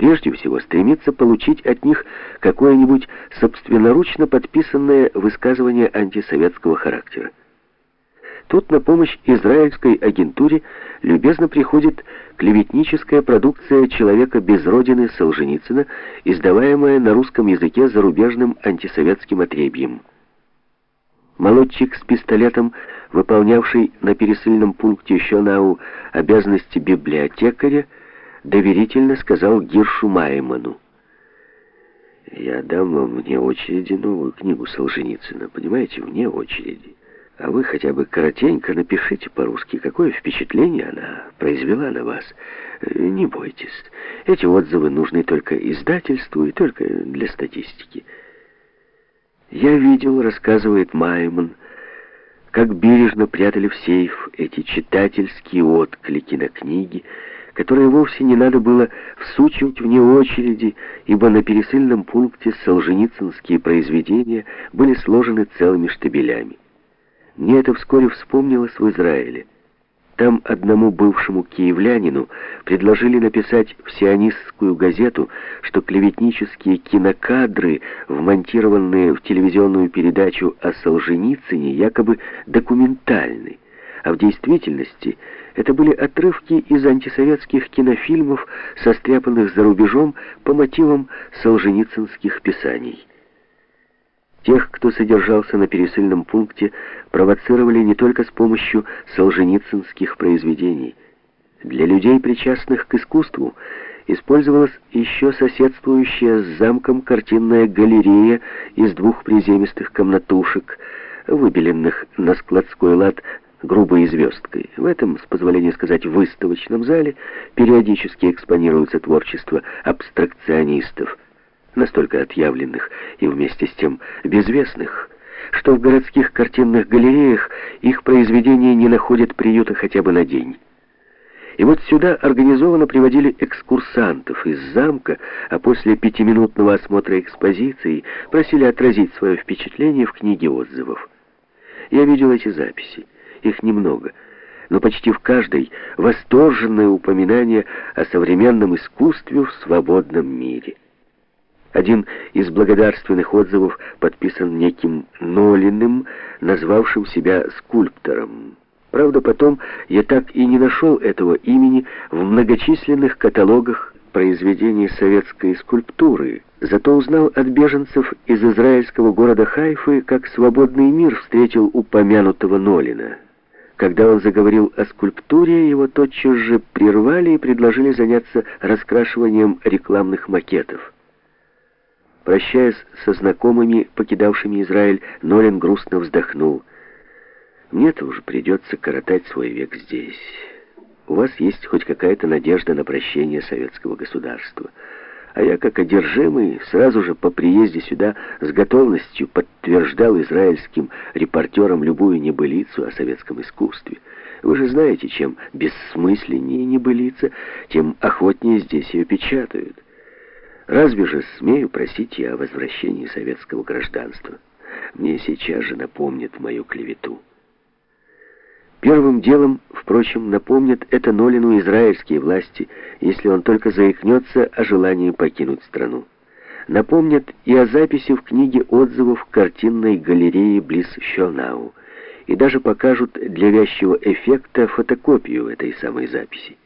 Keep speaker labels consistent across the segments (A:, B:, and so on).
A: прежде всего стремится получить от них какое-нибудь собственноручно подписанное высказывание антисоветского характера. Тут на помощь израильской агентуре любезно приходит клеветническая продукция человека без родины Солженицына, издаваемая на русском языке зарубежным антисоветским отребьем. Молодчик с пистолетом, выполнявший на пересыльном пункте Щонау обязанности библиотекаря, доверительно сказал Гиршу Майману. «Я дам вам вне очереди новую книгу Солженицына, понимаете, вне очереди. А вы хотя бы коротенько напишите по-русски, какое впечатление она произвела на вас. Не бойтесь, эти отзывы нужны только издательству и только для статистики». «Я видел, — рассказывает Майман, — как бережно прятали в сейф эти читательские отклики на книги, которые вовсе не надо было всучивать вне очереди, ибо на пересыльном пункте солженицынские произведения были сложены целыми штабелями. Мне это вскоре вспомнилось в Израиле. Там одному бывшему киевлянину предложили написать в сионистскую газету, что клеветнические кинокадры, вмонтированные в телевизионную передачу о Солженицыне, якобы документальны, а в действительности это были отрывки из антисоветских кинофильмов, состряпанных за рубежом по мотивам солженицынских писаний. Тех, кто содержался на пересыльном пункте, провоцировали не только с помощью солженицынских произведений. Для людей, причастных к искусству, использовалась еще соседствующая с замком картинная галерея из двух приземистых комнатушек, выбеленных на складской лад грубой звездкой. В этом, с позволения сказать, выставочном зале периодически экспонируется творчество абстракционистов – настолько отъявленных и вместе с тем безвестных, что в городских картинных галереях их произведения не находят приюта хотя бы на день. И вот сюда организованно приводили экскурсантов из замка, а после пятиминутного осмотра экспозиции просили отразить свое впечатление в книге отзывов. Я видел эти записи, их немного, но почти в каждой восторженное упоминание о современном искусстве в свободном мире. Один из благодарственных отзывов подписан неким Нолиным, назвавшим себя скульптором. Правда, потом я так и не нашел этого имени в многочисленных каталогах произведений советской скульптуры, зато узнал от беженцев из израильского города Хайфы, как свободный мир встретил упомянутого Нолина. Когда он заговорил о скульптуре, его тотчас же прервали и предложили заняться раскрашиванием рекламных макетов. Прощаясь со знакомыми, покидавшими Израиль, Нолин грустно вздохнул. «Мне-то уже придется коротать свой век здесь. У вас есть хоть какая-то надежда на прощение советского государства. А я, как одержимый, сразу же по приезде сюда с готовностью подтверждал израильским репортерам любую небылицу о советском искусстве. Вы же знаете, чем бессмысленнее небылица, тем охотнее здесь ее печатают». Разве же смею просить я о возвращении советского гражданства? Мне сейчас же напомнят мою клевету. Первым делом, впрочем, напомнят это Нолину израильские власти, если он только заикнется о желании покинуть страну. Напомнят и о записи в книге отзывов картинной галереи близ Щонау, и даже покажут для вязчего эффекта фотокопию этой самой записи.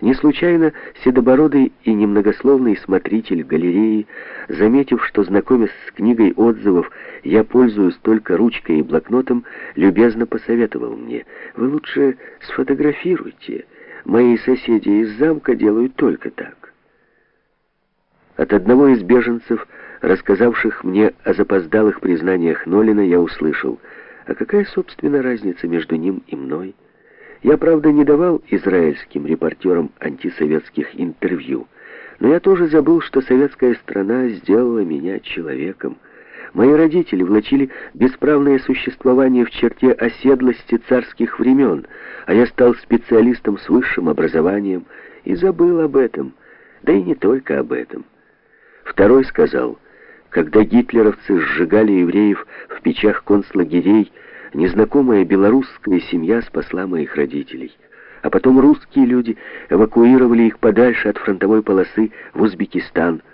A: Не случайно седобородый и немногословный смотритель галереи, заметив, что, знакомясь с книгой отзывов, я пользуюсь только ручкой и блокнотом, любезно посоветовал мне, «Вы лучше сфотографируйте. Мои соседи из замка делают только так». От одного из беженцев, рассказавших мне о запоздалых признаниях Нолина, я услышал, «А какая, собственно, разница между ним и мной?» Я, правда, не давал израильским репортерам антисоветских интервью, но я тоже забыл, что советская страна сделала меня человеком. Мои родители влачили бесправное существование в черте оседлости царских времен, а я стал специалистом с высшим образованием и забыл об этом, да и не только об этом. Второй сказал, когда гитлеровцы сжигали евреев в печах концлагерей, Незнакомая белорусская семья спасла моих родителей. а потом русские люди эвакуировали их подальше от фронтовой полосы в Узбекистан –